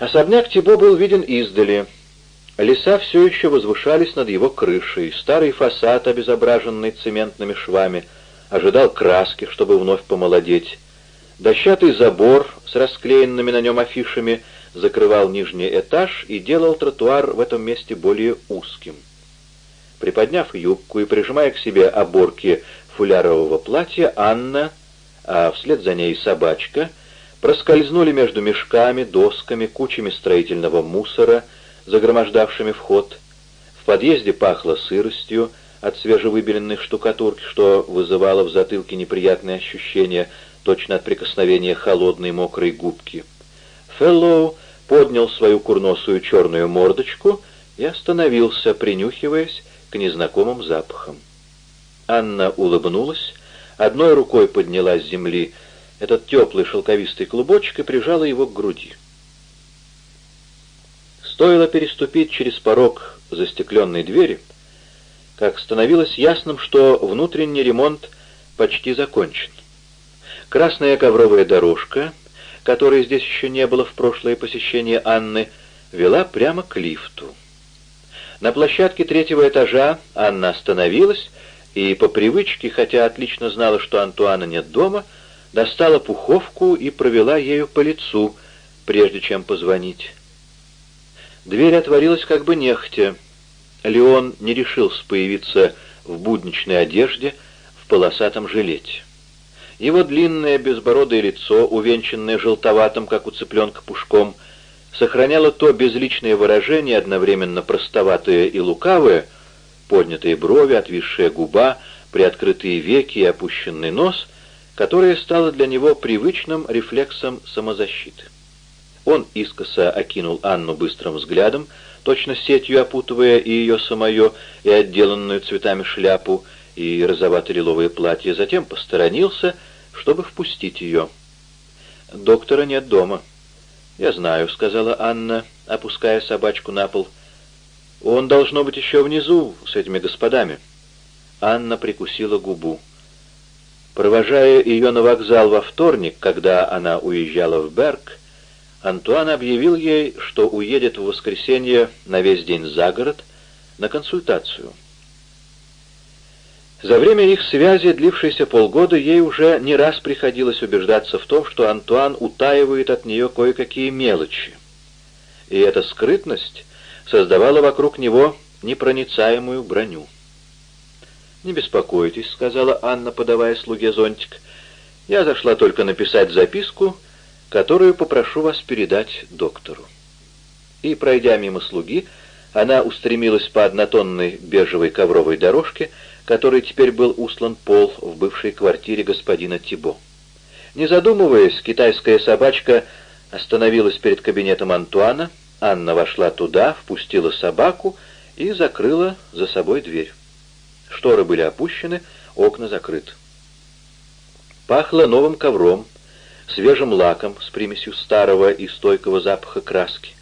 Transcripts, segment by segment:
Особняк Тибо был виден издали. Леса все еще возвышались над его крышей. Старый фасад, обезображенный цементными швами, ожидал краски, чтобы вновь помолодеть. Дощатый забор с расклеенными на нем афишами закрывал нижний этаж и делал тротуар в этом месте более узким. Приподняв юбку и прижимая к себе оборки фулярового платья, Анна, а вслед за ней собачка, проскользнули между мешками, досками, кучами строительного мусора, загромождавшими вход. В подъезде пахло сыростью от свежевыбеленной штукатурки, что вызывало в затылке неприятные ощущения, точно от прикосновения холодной мокрой губки. Феллоу поднял свою курносую черную мордочку и остановился, принюхиваясь к незнакомым запахам. Анна улыбнулась, одной рукой подняла с земли этот теплый шелковистый клубочек и прижала его к груди. Стоило переступить через порог застекленной двери, как становилось ясным, что внутренний ремонт почти закончен. Красная ковровая дорожка, которой здесь еще не было в прошлое посещение Анны, вела прямо к лифту. На площадке третьего этажа Анна остановилась и по привычке, хотя отлично знала, что Антуана нет дома, достала пуховку и провела ею по лицу, прежде чем позвонить. Дверь отворилась как бы нехотя. Леон не решился появиться в будничной одежде, в полосатом жилете. Его длинное безбородое лицо, увенчанное желтоватым, как у цыпленка, пушком, сохраняло то безличное выражение, одновременно простоватое и лукавое, поднятые брови, отвисшая губа, приоткрытые веки и опущенный нос, которое стало для него привычным рефлексом самозащиты. Он искоса окинул Анну быстрым взглядом, точно сетью опутывая и ее самое, и отделанную цветами шляпу, и розовато-лиловое платье, затем посторонился, чтобы впустить ее. «Доктора нет дома». «Я знаю», — сказала Анна, опуская собачку на пол. «Он должно быть еще внизу с этими господами». Анна прикусила губу. Провожая ее на вокзал во вторник, когда она уезжала в Берг, Антуан объявил ей, что уедет в воскресенье на весь день за город на консультацию. За время их связи, длившейся полгода, ей уже не раз приходилось убеждаться в том, что Антуан утаивает от нее кое-какие мелочи. И эта скрытность создавала вокруг него непроницаемую броню. «Не беспокойтесь», — сказала Анна, подавая слуге зонтик. «Я зашла только написать записку, которую попрошу вас передать доктору». И, пройдя мимо слуги, она устремилась по однотонной бежевой ковровой дорожке, которой теперь был услан пол в бывшей квартире господина Тибо. Не задумываясь, китайская собачка остановилась перед кабинетом Антуана, Анна вошла туда, впустила собаку и закрыла за собой дверь. Шторы были опущены, окна закрыты. Пахло новым ковром, свежим лаком с примесью старого и стойкого запаха краски.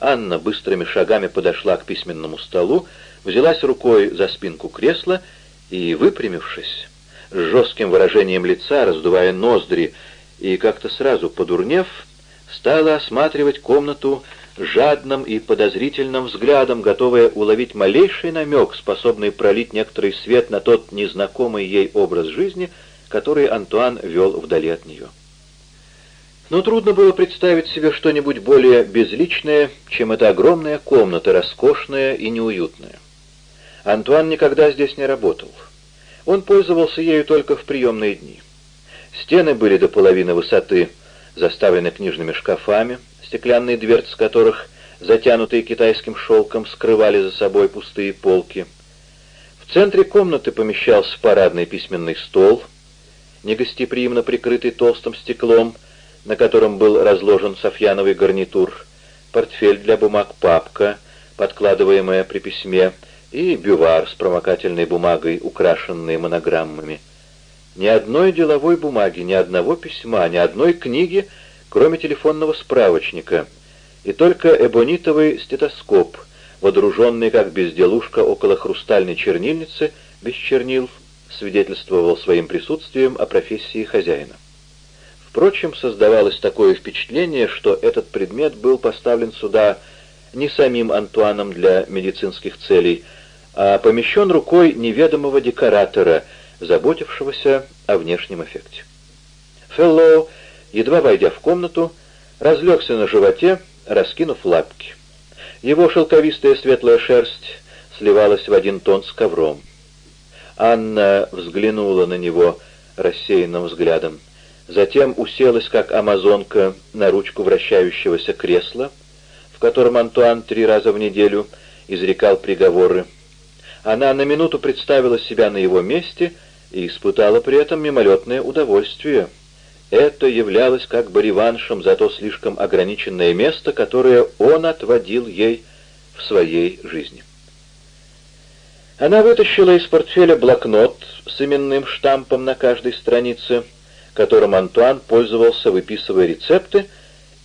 Анна быстрыми шагами подошла к письменному столу, взялась рукой за спинку кресла и, выпрямившись, с жестким выражением лица, раздувая ноздри и как-то сразу подурнев, стала осматривать комнату жадным и подозрительным взглядом, готовая уловить малейший намек, способный пролить некоторый свет на тот незнакомый ей образ жизни, который Антуан вел вдали от нее. Но трудно было представить себе что-нибудь более безличное, чем эта огромная комната, роскошная и неуютная. Антуан никогда здесь не работал. Он пользовался ею только в приемные дни. Стены были до половины высоты заставлены книжными шкафами, стеклянные дверцы которых, затянутые китайским шелком, скрывали за собой пустые полки. В центре комнаты помещался парадный письменный стол, негостеприимно прикрытый толстым стеклом, на котором был разложен софьяновый гарнитур, портфель для бумаг папка, подкладываемая при письме, и бювар с промокательной бумагой, украшенной монограммами. Ни одной деловой бумаги, ни одного письма, ни одной книги — кроме телефонного справочника, и только эбонитовый стетоскоп, водруженный как безделушка около хрустальной чернильницы, без чернил, свидетельствовал своим присутствием о профессии хозяина. Впрочем, создавалось такое впечатление, что этот предмет был поставлен сюда не самим Антуаном для медицинских целей, а помещен рукой неведомого декоратора, заботившегося о внешнем эффекте. Феллоу, едва войдя в комнату, разлегся на животе, раскинув лапки. Его шелковистая светлая шерсть сливалась в один тон с ковром. Анна взглянула на него рассеянным взглядом. Затем уселась, как амазонка, на ручку вращающегося кресла, в котором Антуан три раза в неделю изрекал приговоры. Она на минуту представила себя на его месте и испытала при этом мимолетное удовольствие. Это являлось как бы реваншем за то слишком ограниченное место, которое он отводил ей в своей жизни. Она вытащила из портфеля блокнот с именным штампом на каждой странице, которым Антуан пользовался, выписывая рецепты,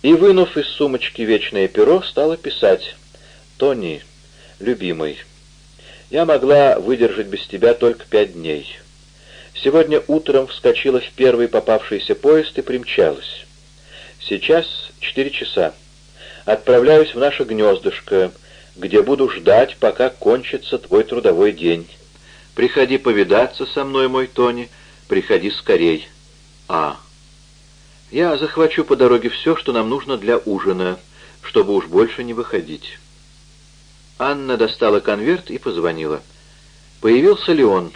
и, вынув из сумочки вечное перо, стала писать «Тони, любимый, я могла выдержать без тебя только пять дней». Сегодня утром вскочила в первый попавшийся поезд и примчалась. Сейчас четыре часа. Отправляюсь в наше гнездышко, где буду ждать, пока кончится твой трудовой день. Приходи повидаться со мной, мой Тони, приходи скорей. А. Я захвачу по дороге все, что нам нужно для ужина, чтобы уж больше не выходить. Анна достала конверт и позвонила. Появился ли он?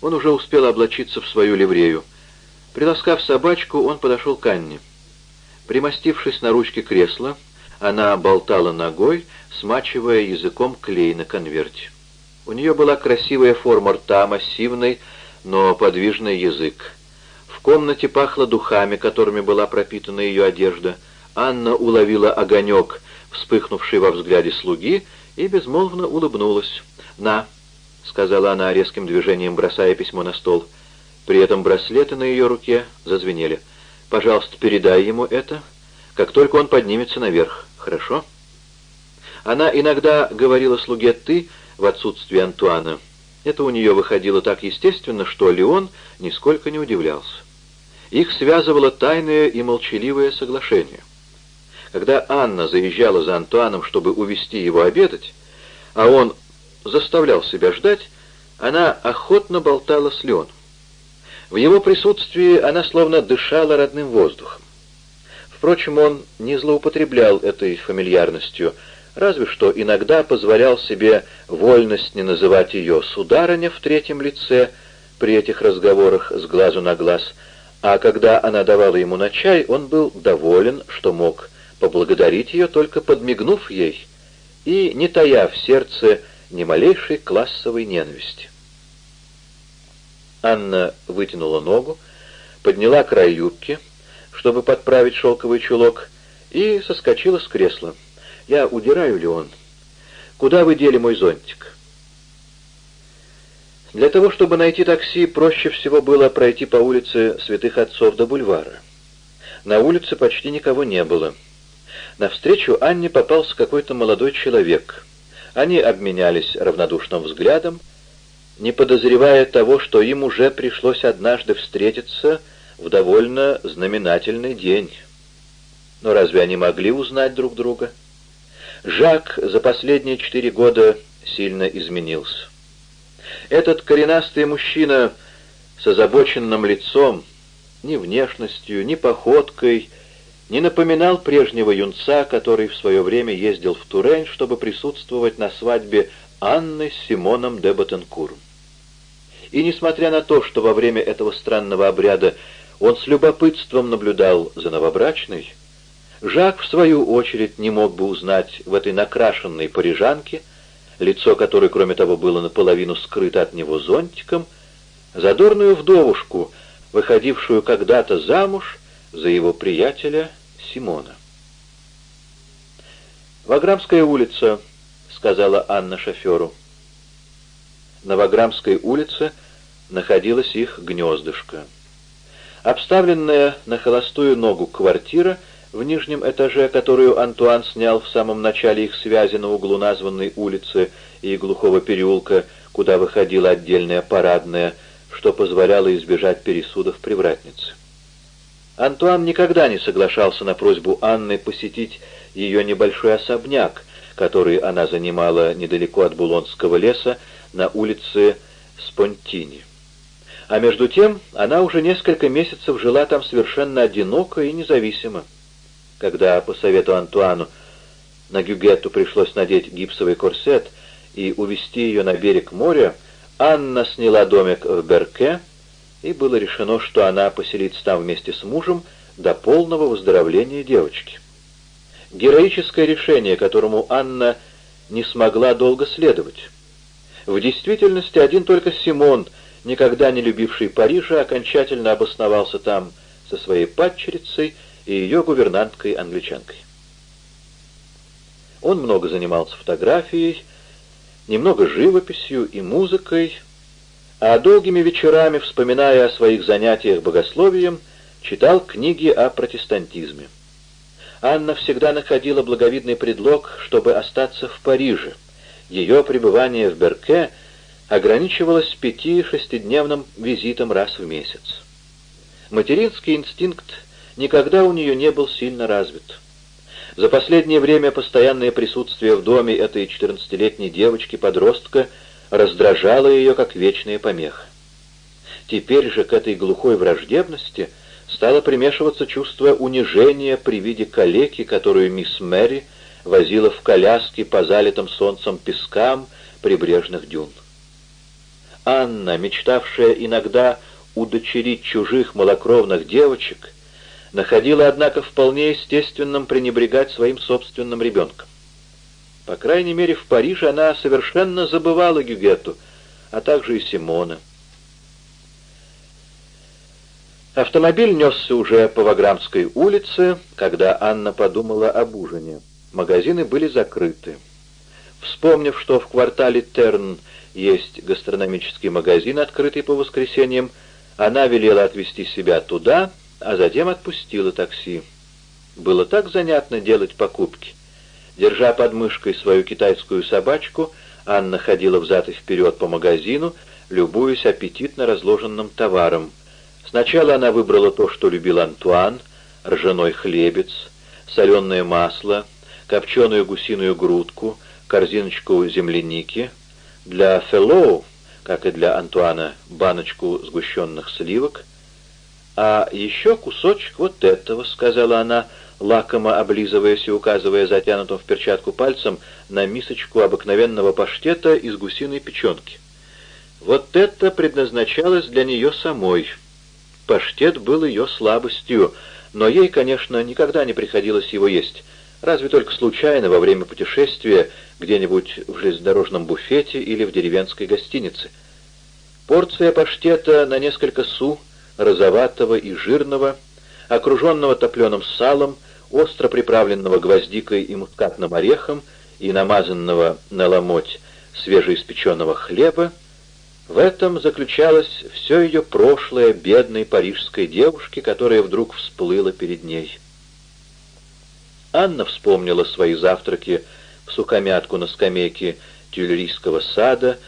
Он уже успел облачиться в свою ливрею. Приласкав собачку, он подошел к Анне. Примостившись на ручке кресла, она болтала ногой, смачивая языком клей на конверте. У нее была красивая форма рта, массивный, но подвижный язык. В комнате пахло духами, которыми была пропитана ее одежда. Анна уловила огонек, вспыхнувший во взгляде слуги, и безмолвно улыбнулась. «На», — сказала она резким движением, бросая письмо на стол. При этом браслеты на ее руке зазвенели. «Пожалуйста, передай ему это, как только он поднимется наверх, хорошо?» Она иногда говорила слуге «ты» в отсутствие Антуана. Это у нее выходило так естественно, что Леон нисколько не удивлялся. Их связывало тайное и молчаливое соглашение. Когда Анна заезжала за Антуаном, чтобы увести его обедать, а он заставлял себя ждать, она охотно болтала с Леоном. В его присутствии она словно дышала родным воздухом. Впрочем, он не злоупотреблял этой фамильярностью, разве что иногда позволял себе вольность не называть ее «сударыня» в третьем лице при этих разговорах с глазу на глаз, а когда она давала ему на чай, он был доволен, что мог поблагодарить ее, только подмигнув ей и не тая в сердце ни малейшей классовой ненависти. Анна вытянула ногу, подняла край юбки, чтобы подправить шелковый чулок, и соскочила с кресла. «Я удираю, ли он? Куда вы дели мой зонтик?» Для того, чтобы найти такси, проще всего было пройти по улице Святых Отцов до бульвара. На улице почти никого не было. Навстречу Анне попался какой-то молодой человек — они обменялись равнодушным взглядом, не подозревая того, что им уже пришлось однажды встретиться в довольно знаменательный день. Но разве они могли узнать друг друга? Жак за последние четыре года сильно изменился. Этот коренастый мужчина с озабоченным лицом, ни внешностью, ни походкой, не напоминал прежнего юнца, который в свое время ездил в Турень, чтобы присутствовать на свадьбе Анны с Симоном де Батенкуром. И несмотря на то, что во время этого странного обряда он с любопытством наблюдал за новобрачной, Жак, в свою очередь, не мог бы узнать в этой накрашенной парижанке, лицо которой, кроме того, было наполовину скрыто от него зонтиком, задорную вдовушку, выходившую когда-то замуж за его приятеля Симона. «Ваграмская улица», — сказала Анна шоферу. На Ваграмской улице находилось их гнездышко. Обставленная на холостую ногу квартира в нижнем этаже, которую Антуан снял в самом начале их связи на углу названной улицы и глухого переулка, куда выходила отдельная парадная, что позволяло избежать пересудов привратницы. Антуан никогда не соглашался на просьбу Анны посетить ее небольшой особняк, который она занимала недалеко от Булонского леса на улице Спонтини. А между тем она уже несколько месяцев жила там совершенно одиноко и независимо. Когда по совету Антуану на Гюгетту пришлось надеть гипсовый корсет и увезти ее на берег моря, Анна сняла домик в Берке, и было решено, что она поселится там вместе с мужем до полного выздоровления девочки. Героическое решение, которому Анна не смогла долго следовать. В действительности один только Симон, никогда не любивший Парижа, окончательно обосновался там со своей падчерицей и ее гувернанткой-англичанкой. Он много занимался фотографией, немного живописью и музыкой, а долгими вечерами, вспоминая о своих занятиях богословием, читал книги о протестантизме. Анна всегда находила благовидный предлог, чтобы остаться в Париже. Ее пребывание в Берке ограничивалось пяти-шестидневным визитом раз в месяц. Материнский инстинкт никогда у нее не был сильно развит. За последнее время постоянное присутствие в доме этой 14-летней девочки-подростка раздражало ее как вечная помеха. Теперь же к этой глухой враждебности стало примешиваться чувство унижения при виде калеки, которую мисс Мэри возила в коляске по залитым солнцем пескам прибрежных дюн. Анна, мечтавшая иногда удочерить чужих малокровных девочек, находила, однако, вполне естественным пренебрегать своим собственным ребенком. По крайней мере, в Париже она совершенно забывала Гюгетту, а также и Симона. Автомобиль несся уже по Ваграмской улице, когда Анна подумала об ужине. Магазины были закрыты. Вспомнив, что в квартале Терн есть гастрономический магазин, открытый по воскресеньям, она велела отвезти себя туда — а затем отпустила такси. Было так занятно делать покупки. Держа под мышкой свою китайскую собачку, Анна ходила взад и вперед по магазину, любуясь аппетитно разложенным товаром. Сначала она выбрала то, что любил Антуан, ржаной хлебец, соленое масло, копченую гусиную грудку, корзиночку земляники, для Феллоу, как и для Антуана, баночку сгущенных сливок — «А еще кусочек вот этого», — сказала она, лакомо облизываясь и указывая затянутым в перчатку пальцем на мисочку обыкновенного паштета из гусиной печенки. Вот это предназначалось для нее самой. Паштет был ее слабостью, но ей, конечно, никогда не приходилось его есть, разве только случайно во время путешествия где-нибудь в железнодорожном буфете или в деревенской гостинице. Порция паштета на несколько су — розоватого и жирного, окруженного топленым салом, остро приправленного гвоздикой и мускатным орехом и намазанного на ломоть свежеиспеченного хлеба, в этом заключалось все ее прошлое бедной парижской девушки, которая вдруг всплыла перед ней. Анна вспомнила свои завтраки в сукомятку на скамейке тюльрийского сада,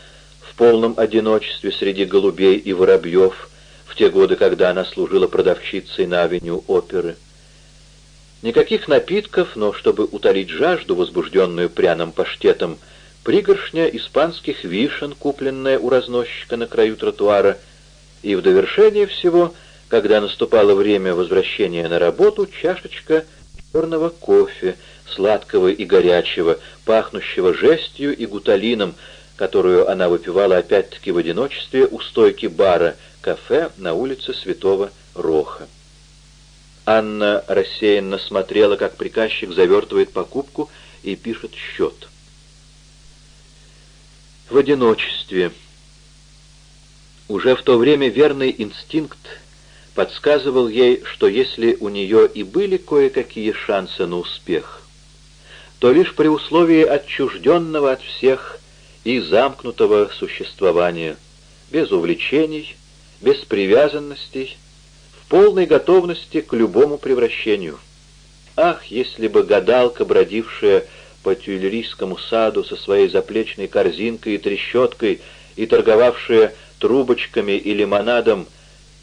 в полном одиночестве среди голубей и воробьев, те годы, когда она служила продавщицей на авеню оперы. Никаких напитков, но чтобы утолить жажду, возбужденную пряным паштетом, пригоршня испанских вишен, купленная у разносчика на краю тротуара, и в довершение всего, когда наступало время возвращения на работу, чашечка черного кофе, сладкого и горячего, пахнущего жестью и гуталином, которую она выпивала опять-таки в одиночестве у стойки бара — кафе на улице Святого Роха. Анна рассеянно смотрела, как приказчик завертывает покупку и пишет счет. В одиночестве. Уже в то время верный инстинкт подсказывал ей, что если у нее и были кое-какие шансы на успех, то лишь при условии отчужденного от всех и замкнутого существования, без увлечений, без привязанностей, в полной готовности к любому превращению. Ах, если бы гадалка, бродившая по тюильрийскому саду со своей заплечной корзинкой и трещоткой и торговавшая трубочками и лимонадом,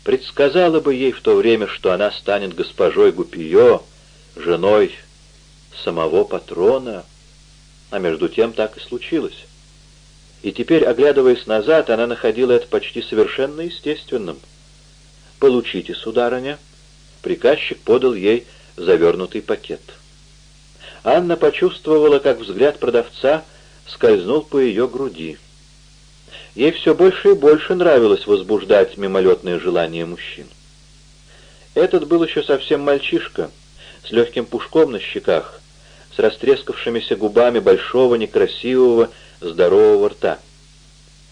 предсказала бы ей в то время, что она станет госпожой Гупио, женой самого патрона, а между тем так и случилось. И теперь, оглядываясь назад, она находила это почти совершенно естественным. «Получите, сударыня». Приказчик подал ей завернутый пакет. Анна почувствовала, как взгляд продавца скользнул по ее груди. Ей все больше и больше нравилось возбуждать мимолетные желания мужчин. Этот был еще совсем мальчишка, с легким пушком на щеках, с растрескавшимися губами большого, некрасивого, здорового рта.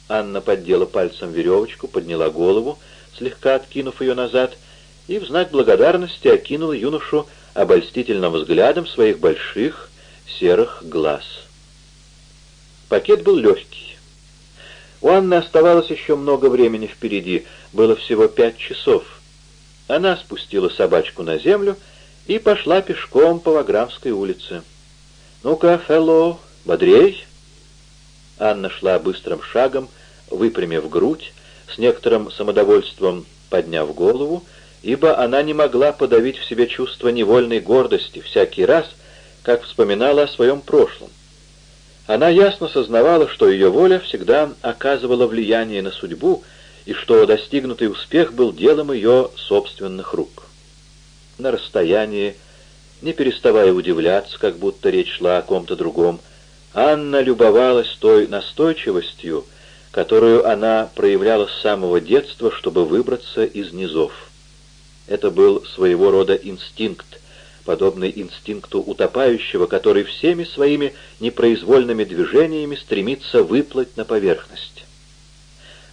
Анна поддела пальцем веревочку, подняла голову, слегка откинув ее назад, и в знак благодарности окинула юношу обольстительным взглядом своих больших серых глаз. Пакет был легкий. У Анны оставалось еще много времени впереди, было всего пять часов. Она спустила собачку на землю и пошла пешком по Ваграмской улице. «Ну-ка, Фелло, бодрей!» Анна шла быстрым шагом, выпрямив грудь, с некоторым самодовольством подняв голову, ибо она не могла подавить в себе чувство невольной гордости всякий раз, как вспоминала о своем прошлом. Она ясно сознавала, что ее воля всегда оказывала влияние на судьбу, и что достигнутый успех был делом ее собственных рук. На расстоянии, не переставая удивляться, как будто речь шла о ком-то другом, Анна любовалась той настойчивостью, которую она проявляла с самого детства, чтобы выбраться из низов. Это был своего рода инстинкт, подобный инстинкту утопающего, который всеми своими непроизвольными движениями стремится выплыть на поверхность.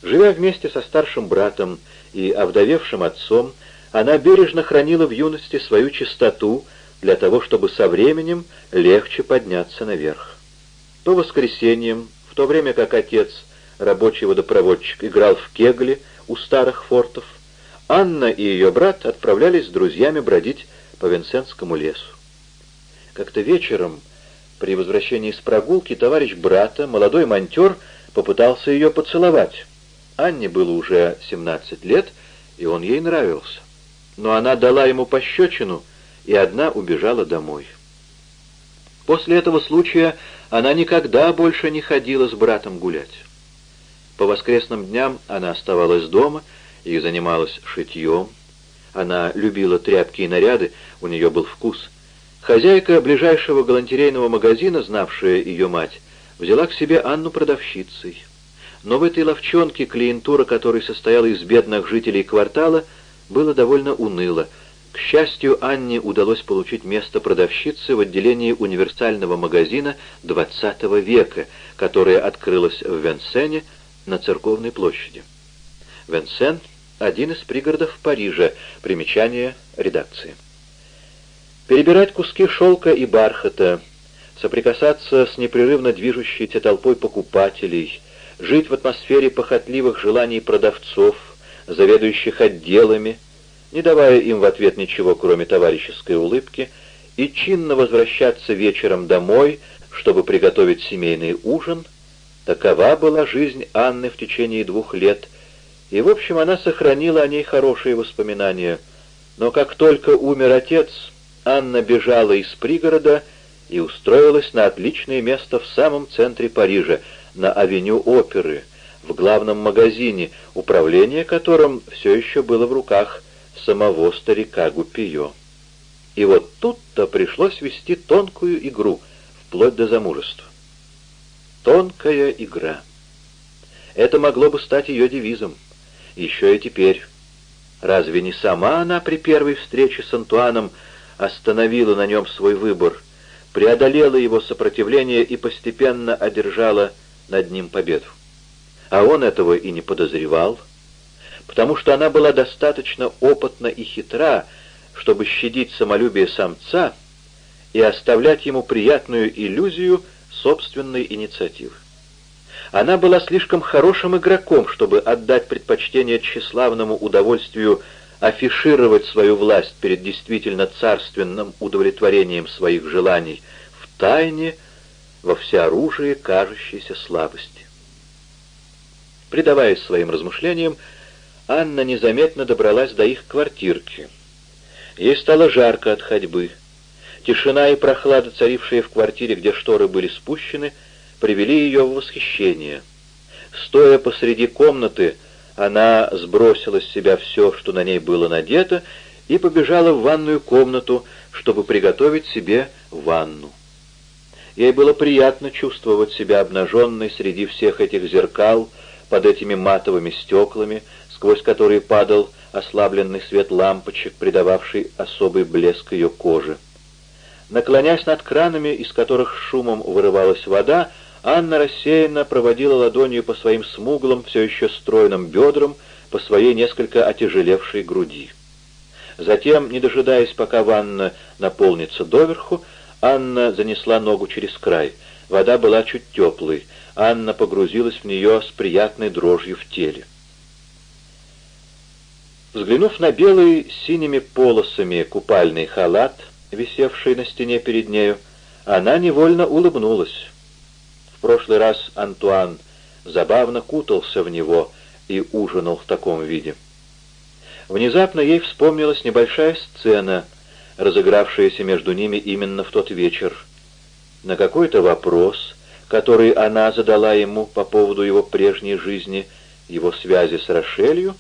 Живя вместе со старшим братом и овдовевшим отцом, она бережно хранила в юности свою чистоту для того, чтобы со временем легче подняться наверх. По воскресеньям, в то время как отец, рабочий водопроводчик, играл в кегли у старых фортов, Анна и ее брат отправлялись с друзьями бродить по Винсентскому лесу. Как-то вечером, при возвращении с прогулки, товарищ брата, молодой монтер, попытался ее поцеловать. Анне было уже 17 лет, и он ей нравился. Но она дала ему пощечину, и одна убежала домой. После этого случая она никогда больше не ходила с братом гулять. По воскресным дням она оставалась дома и занималась шитьем. Она любила тряпки и наряды, у нее был вкус. Хозяйка ближайшего галантерейного магазина, знавшая ее мать, взяла к себе Анну продавщицей. Но в этой ловчонке, клиентура которой состояла из бедных жителей квартала, было довольно уныло. К счастью, Анне удалось получить место продавщицы в отделении универсального магазина XX века, которое открылось в Венсене на Церковной площади. Венсен — один из пригородов Парижа. Примечание редакции. Перебирать куски шелка и бархата, соприкасаться с непрерывно движущейся толпой покупателей, жить в атмосфере похотливых желаний продавцов, заведующих отделами, не давая им в ответ ничего, кроме товарищеской улыбки, и чинно возвращаться вечером домой, чтобы приготовить семейный ужин, такова была жизнь Анны в течение двух лет — и, в общем, она сохранила о ней хорошие воспоминания. Но как только умер отец, Анна бежала из пригорода и устроилась на отличное место в самом центре Парижа, на авеню оперы, в главном магазине, управление которым все еще было в руках самого старика Гупио. И вот тут-то пришлось вести тонкую игру, вплоть до замужества. Тонкая игра. Это могло бы стать ее девизом еще и теперь. Разве не сама она при первой встрече с Антуаном остановила на нем свой выбор, преодолела его сопротивление и постепенно одержала над ним победу? А он этого и не подозревал, потому что она была достаточно опытна и хитра, чтобы щадить самолюбие самца и оставлять ему приятную иллюзию собственной инициативы. Она была слишком хорошим игроком, чтобы отдать предпочтение тщеславному удовольствию афишировать свою власть перед действительно царственным удовлетворением своих желаний в тайне, во всеоружии кажущейся слабости. Предаваясь своим размышлениям, Анна незаметно добралась до их квартирки. Ей стало жарко от ходьбы. Тишина и прохлада, царившие в квартире, где шторы были спущены, привели ее в восхищение. Стоя посреди комнаты, она сбросила с себя все, что на ней было надето, и побежала в ванную комнату, чтобы приготовить себе ванну. Ей было приятно чувствовать себя обнаженной среди всех этих зеркал, под этими матовыми стеклами, сквозь которые падал ослабленный свет лампочек, придававший особый блеск ее коже. Наклонясь над кранами, из которых шумом вырывалась вода, Анна рассеянно проводила ладонью по своим смуглым, все еще стройным бедрам, по своей несколько отяжелевшей груди. Затем, не дожидаясь, пока ванна наполнится доверху, Анна занесла ногу через край. Вода была чуть теплой. Анна погрузилась в нее с приятной дрожью в теле. Взглянув на белый с синими полосами купальный халат, висевший на стене перед нею, она невольно улыбнулась. В прошлый раз Антуан забавно кутался в него и ужинал в таком виде. Внезапно ей вспомнилась небольшая сцена, разыгравшаяся между ними именно в тот вечер. На какой-то вопрос, который она задала ему по поводу его прежней жизни, его связи с Рошелью,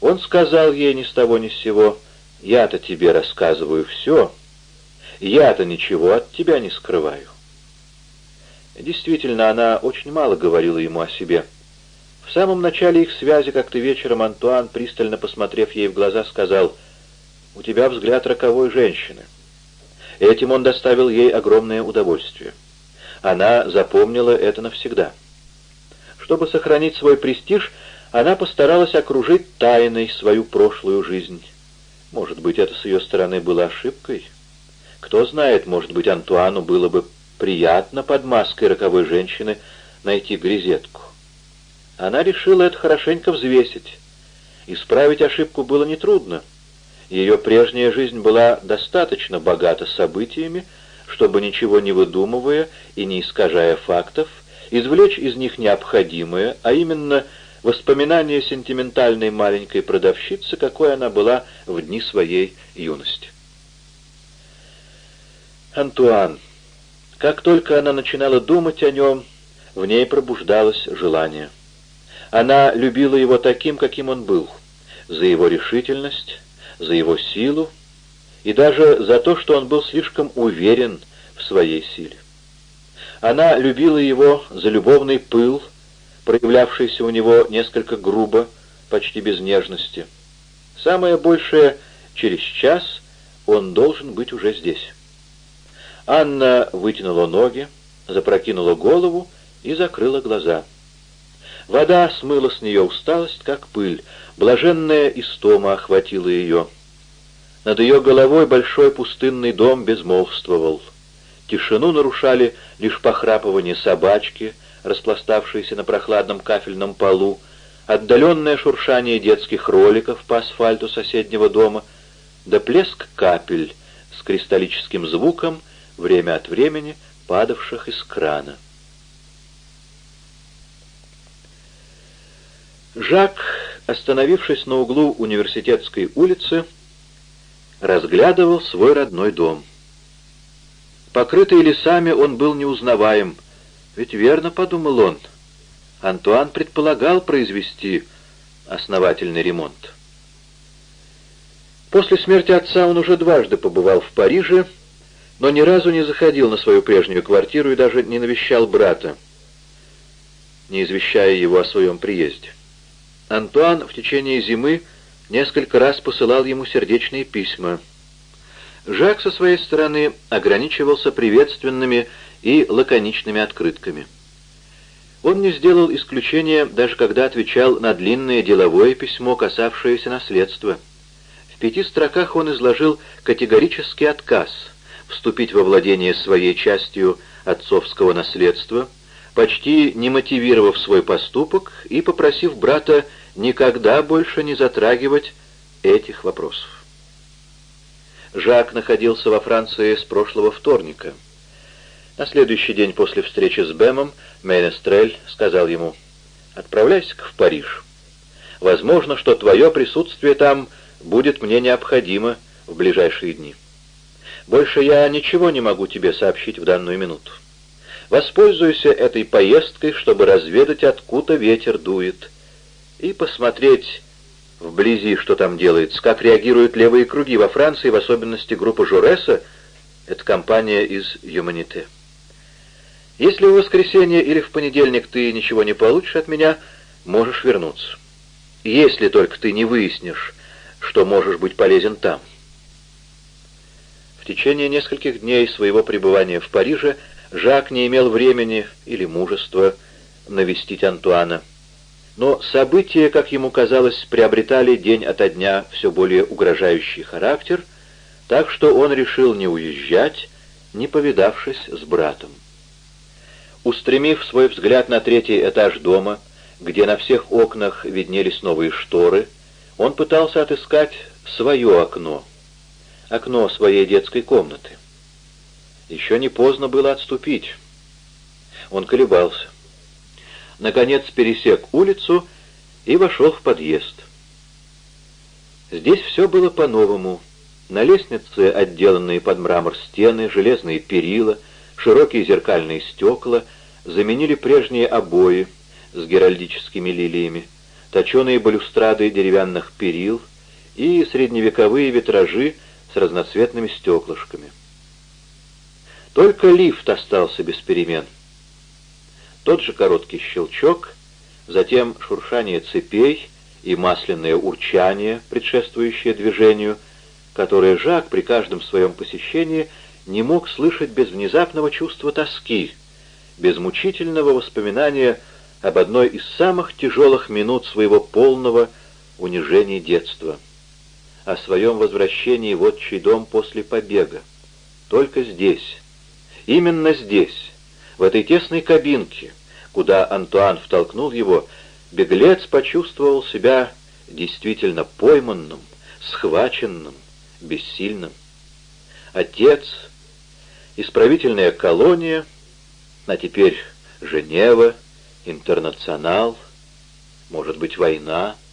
он сказал ей ни с того ни с сего, «Я-то тебе рассказываю все, я-то ничего от тебя не скрываю». Действительно, она очень мало говорила ему о себе. В самом начале их связи как-то вечером Антуан, пристально посмотрев ей в глаза, сказал, «У тебя взгляд роковой женщины». Этим он доставил ей огромное удовольствие. Она запомнила это навсегда. Чтобы сохранить свой престиж, она постаралась окружить тайной свою прошлую жизнь. Может быть, это с ее стороны было ошибкой? Кто знает, может быть, Антуану было бы приятно под маской роковой женщины найти грезетку. Она решила это хорошенько взвесить. Исправить ошибку было нетрудно. Ее прежняя жизнь была достаточно богата событиями, чтобы, ничего не выдумывая и не искажая фактов, извлечь из них необходимое, а именно воспоминания сентиментальной маленькой продавщицы, какой она была в дни своей юности. Антуан. Как только она начинала думать о нем, в ней пробуждалось желание. Она любила его таким, каким он был, за его решительность, за его силу и даже за то, что он был слишком уверен в своей силе. Она любила его за любовный пыл, проявлявшийся у него несколько грубо, почти без нежности. Самое большее, через час он должен быть уже здесь. Анна вытянула ноги, запрокинула голову и закрыла глаза. Вода смыла с нее усталость, как пыль. Блаженная истома охватила ее. Над ее головой большой пустынный дом безмолвствовал. Тишину нарушали лишь похрапывание собачки, распластавшейся на прохладном кафельном полу, отдаленное шуршание детских роликов по асфальту соседнего дома, да плеск капель с кристаллическим звуком, время от времени падавших из крана. Жак, остановившись на углу университетской улицы, разглядывал свой родной дом. Покрытый лесами он был неузнаваем, ведь верно, подумал он, Антуан предполагал произвести основательный ремонт. После смерти отца он уже дважды побывал в Париже, но ни разу не заходил на свою прежнюю квартиру и даже не навещал брата, не извещая его о своем приезде. Антуан в течение зимы несколько раз посылал ему сердечные письма. Жак со своей стороны ограничивался приветственными и лаконичными открытками. Он не сделал исключения, даже когда отвечал на длинное деловое письмо, касавшееся наследства. В пяти строках он изложил категорический отказ вступить во владение своей частью отцовского наследства – почти не мотивировав свой поступок и попросив брата никогда больше не затрагивать этих вопросов. Жак находился во Франции с прошлого вторника. На следующий день после встречи с Бэмом Менестрель сказал ему «Отправляйся-ка в Париж. Возможно, что твое присутствие там будет мне необходимо в ближайшие дни. Больше я ничего не могу тебе сообщить в данную минуту. Воспользуйся этой поездкой, чтобы разведать, откуда ветер дует, и посмотреть вблизи, что там делается, как реагируют левые круги во Франции, в особенности группа Жореса, это компания из Юманите. Если в воскресенье или в понедельник ты ничего не получишь от меня, можешь вернуться. Если только ты не выяснишь, что можешь быть полезен там. В течение нескольких дней своего пребывания в Париже Жак не имел времени или мужества навестить Антуана. Но события, как ему казалось, приобретали день ото дня все более угрожающий характер, так что он решил не уезжать, не повидавшись с братом. Устремив свой взгляд на третий этаж дома, где на всех окнах виднелись новые шторы, он пытался отыскать свое окно, окно своей детской комнаты. Еще не поздно было отступить. Он колебался наконец пересек улицу и вошел в подъезд. Здесь все было по-новому. На лестнице отделанные под мрамор стены, железные перила, широкие зеркальные стекла заменили прежние обои с геральдическими лилиями, точеные балюстрады деревянных перил и средневековые витражи с разноцветными стеклышками. Только лифт остался без перемен. Тот же короткий щелчок, затем шуршание цепей и масляное урчание, предшествующее движению, которое Жак при каждом своем посещении не мог слышать без внезапного чувства тоски, без мучительного воспоминания об одной из самых тяжелых минут своего полного унижения детства, о своем возвращении в отчий дом после побега. Только здесь, именно здесь, в этой тесной кабинке, куда Антуан втолкнул его, беглец почувствовал себя действительно пойманным, схваченным, бессильным. Отец, исправительная колония, а теперь Женева, интернационал, может быть, война —